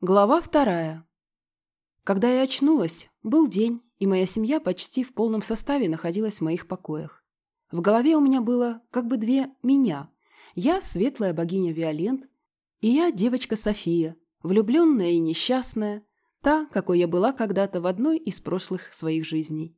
Глава вторая. Когда я очнулась, был день, и моя семья почти в полном составе находилась в моих покоях. В голове у меня было как бы две «меня». Я – светлая богиня Виолент, и я – девочка София, влюбленная и несчастная, та, какой я была когда-то в одной из прошлых своих жизней.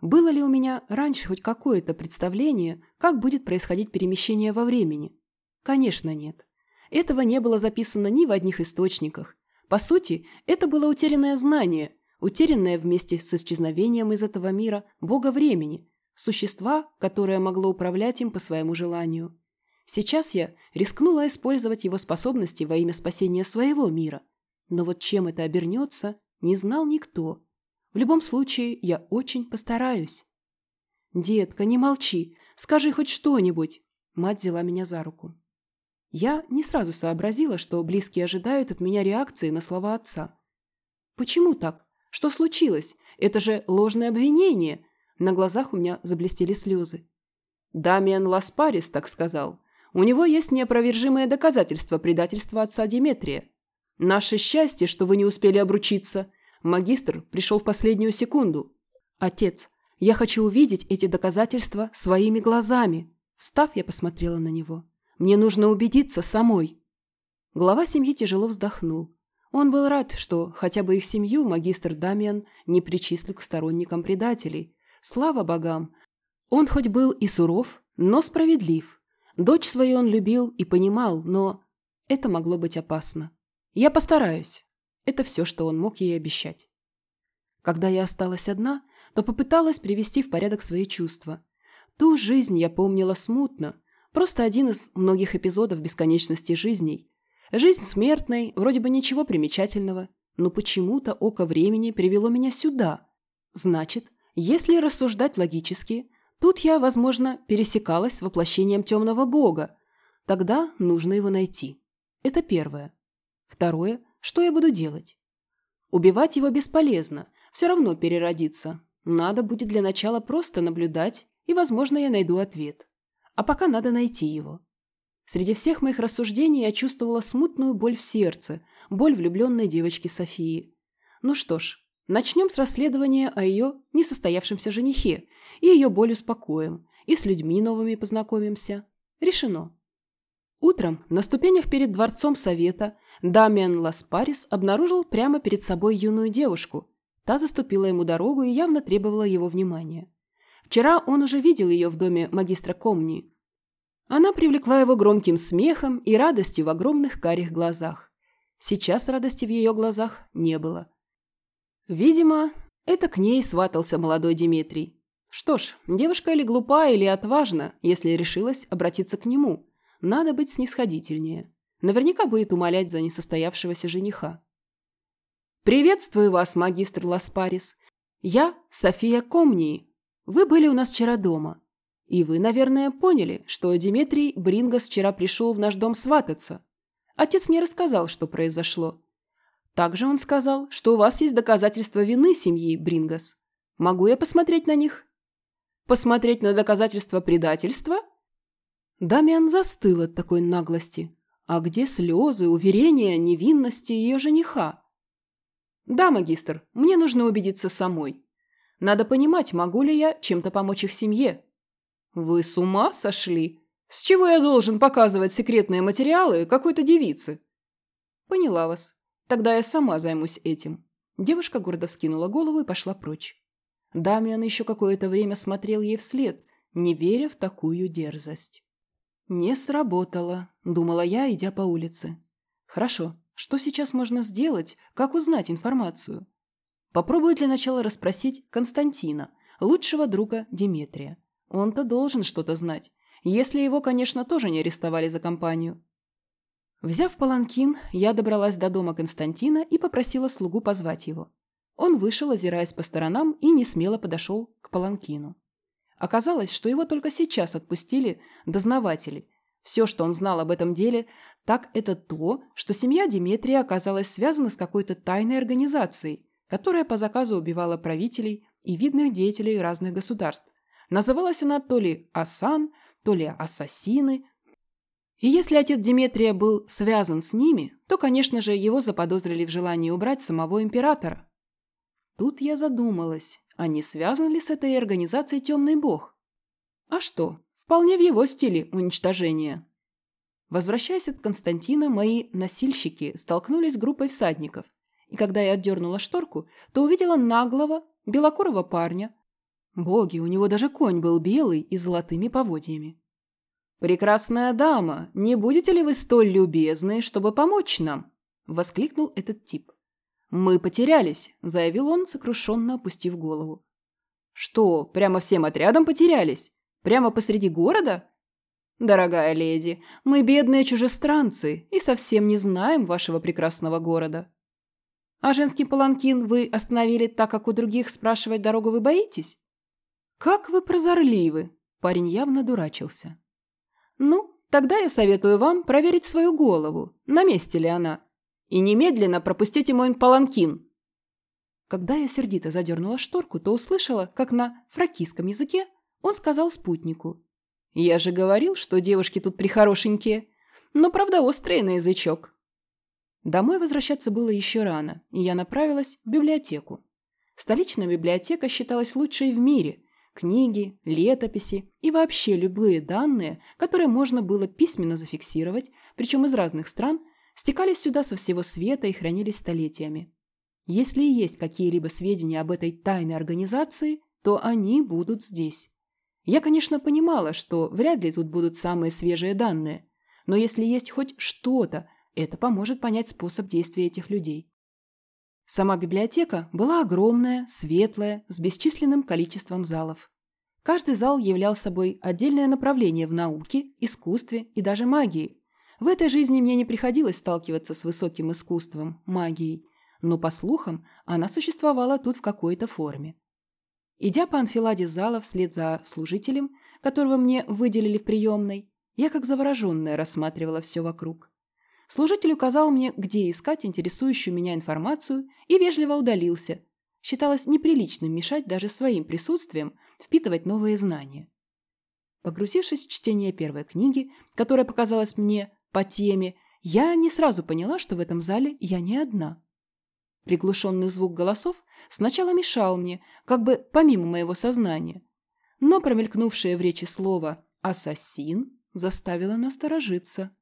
Было ли у меня раньше хоть какое-то представление, как будет происходить перемещение во времени? Конечно, нет. Этого не было записано ни в одних источниках, по сути, это было утерянное знание, утерянное вместе с исчезновением из этого мира бога времени, существа, которое могло управлять им по своему желанию. Сейчас я рискнула использовать его способности во имя спасения своего мира. Но вот чем это обернется, не знал никто. В любом случае, я очень постараюсь. «Детка, не молчи, скажи хоть что-нибудь!» Мать взяла меня за руку. Я не сразу сообразила, что близкие ожидают от меня реакции на слова отца. «Почему так? Что случилось? Это же ложное обвинение!» На глазах у меня заблестели слезы. Дамиан Ласпарис так сказал. У него есть неопровержимое доказательство предательства отца Диметрия. Наше счастье, что вы не успели обручиться. Магистр пришел в последнюю секунду. Отец, я хочу увидеть эти доказательства своими глазами. Встав, я посмотрела на него. Мне нужно убедиться самой». Глава семьи тяжело вздохнул. Он был рад, что хотя бы их семью магистр Дамиан не причислил к сторонникам предателей. Слава богам! Он хоть был и суров, но справедлив. Дочь свою он любил и понимал, но это могло быть опасно. «Я постараюсь». Это все, что он мог ей обещать. Когда я осталась одна, то попыталась привести в порядок свои чувства. Ту жизнь я помнила смутно, Просто один из многих эпизодов бесконечности жизней. Жизнь смертной, вроде бы ничего примечательного, но почему-то око времени привело меня сюда. Значит, если рассуждать логически, тут я, возможно, пересекалась с воплощением темного бога. Тогда нужно его найти. Это первое. Второе, что я буду делать? Убивать его бесполезно, все равно переродиться. Надо будет для начала просто наблюдать, и, возможно, я найду ответ. А пока надо найти его. Среди всех моих рассуждений я чувствовала смутную боль в сердце, боль влюбленной девочки Софии. Ну что ж, начнем с расследования о ее несостоявшемся женихе, и ее боль успокоим, и с людьми новыми познакомимся. Решено. Утром на ступенях перед дворцом совета Дамиан Ласпарис обнаружил прямо перед собой юную девушку. Та заступила ему дорогу и явно требовала его внимания. Вчера он уже видел ее в доме магистра Комни. Она привлекла его громким смехом и радостью в огромных карих глазах. Сейчас радости в ее глазах не было. Видимо, это к ней сватался молодой Дмитрий. Что ж, девушка или глупа, или отважна, если решилась обратиться к нему. Надо быть снисходительнее. Наверняка будет умолять за несостоявшегося жениха. «Приветствую вас, магистр Ласпарис. Я София Комнии, вы были у нас вчера дома. И вы, наверное, поняли, что Дмитрий Брингас вчера пришел в наш дом свататься. Отец мне рассказал, что произошло. Также он сказал, что у вас есть доказательства вины семьи Брингас. Могу я посмотреть на них? Посмотреть на доказательства предательства? Дамиан застыл от такой наглости. А где слезы, уверения, невинности ее жениха? Да, магистр, мне нужно убедиться самой. Надо понимать, могу ли я чем-то помочь их семье. Вы с ума сошли? С чего я должен показывать секретные материалы какой-то девице? Поняла вас. Тогда я сама займусь этим. Девушка гордо вскинула голову и пошла прочь. Дамиан еще какое-то время смотрел ей вслед, не веря в такую дерзость. «Не сработало», — думала я, идя по улице. «Хорошо, что сейчас можно сделать? Как узнать информацию?» Попробую для начала расспросить Константина, лучшего друга Диметрия. Он-то должен что-то знать, если его, конечно, тоже не арестовали за компанию. Взяв паланкин, я добралась до дома Константина и попросила слугу позвать его. Он вышел, озираясь по сторонам, и не смело подошел к паланкину. Оказалось, что его только сейчас отпустили дознаватели. Все, что он знал об этом деле, так это то, что семья Диметрия оказалась связана с какой-то тайной организацией, которая по заказу убивала правителей и видных деятелей разных государств. Называлась она то ли Асан, то ли Ассасины. И если отец Диметрия был связан с ними, то, конечно же, его заподозрили в желании убрать самого императора. Тут я задумалась, а не связан ли с этой организацией темный бог? А что, вполне в его стиле уничтожения. Возвращаясь от Константина, мои носильщики столкнулись с группой всадников, и когда я отдернула шторку, то увидела наглого, белокурого парня. Боги, у него даже конь был белый и золотыми поводьями. «Прекрасная дама, не будете ли вы столь любезны, чтобы помочь нам?» – воскликнул этот тип. «Мы потерялись», – заявил он, сокрушенно опустив голову. «Что, прямо всем отрядом потерялись? Прямо посреди города?» «Дорогая леди, мы бедные чужестранцы и совсем не знаем вашего прекрасного города. А женский паланкин вы остановили так, как у других спрашивать дорогу вы боитесь?» «Как вы прозорливы!» Парень явно дурачился. «Ну, тогда я советую вам проверить свою голову, на месте ли она, и немедленно пропустите мой паланкин». Когда я сердито задернула шторку, то услышала, как на фракийском языке он сказал спутнику. «Я же говорил, что девушки тут прихорошенькие, но, правда, острые на язычок». Домой возвращаться было еще рано, и я направилась в библиотеку. Столичная библиотека считалась лучшей в мире. Книги, летописи и вообще любые данные, которые можно было письменно зафиксировать, причем из разных стран, стекались сюда со всего света и хранились столетиями. Если и есть какие-либо сведения об этой тайной организации, то они будут здесь. Я, конечно, понимала, что вряд ли тут будут самые свежие данные, но если есть хоть что-то, это поможет понять способ действия этих людей. Сама библиотека была огромная, светлая, с бесчисленным количеством залов. Каждый зал являл собой отдельное направление в науке, искусстве и даже магии. В этой жизни мне не приходилось сталкиваться с высоким искусством, магией, но, по слухам, она существовала тут в какой-то форме. Идя по анфиладе зала вслед за служителем, которого мне выделили в приемной, я как завороженная рассматривала все вокруг. Служитель указал мне, где искать интересующую меня информацию и вежливо удалился. Считалось неприличным мешать даже своим присутствием впитывать новые знания. Погрузившись в чтение первой книги, которая показалась мне по теме, я не сразу поняла, что в этом зале я не одна. Приглушенный звук голосов сначала мешал мне, как бы помимо моего сознания, но промелькнувшее в речи слово «ассасин» заставило насторожиться.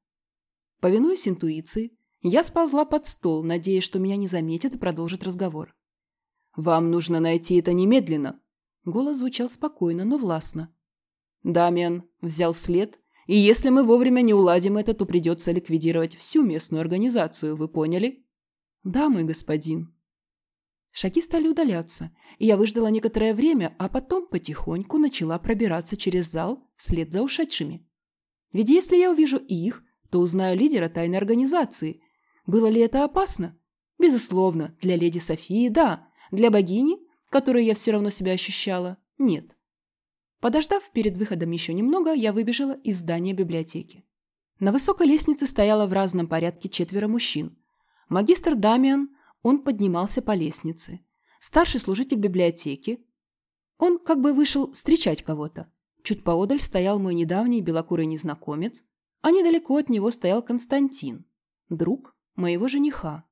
Повинуясь интуиции, я сползла под стол, надеясь, что меня не заметят и продолжат разговор. «Вам нужно найти это немедленно!» Голос звучал спокойно, но властно. Дамиан взял след, и если мы вовремя не уладим это, то придется ликвидировать всю местную организацию, вы поняли? Да, мой господин. Шаги стали удаляться, и я выждала некоторое время, а потом потихоньку начала пробираться через зал вслед за ушедшими. Ведь если я увижу их, то узнаю лидера тайной организации. Было ли это опасно? Безусловно, для леди Софии – да. Для богини, которую я все равно себя ощущала – нет. Подождав перед выходом еще немного, я выбежала из здания библиотеки. На высокой лестнице стояло в разном порядке четверо мужчин. Магистр Дамиан, он поднимался по лестнице. Старший служитель библиотеки. Он как бы вышел встречать кого-то. Чуть поодаль стоял мой недавний белокурый незнакомец, а недалеко от него стоял Константин, друг моего жениха.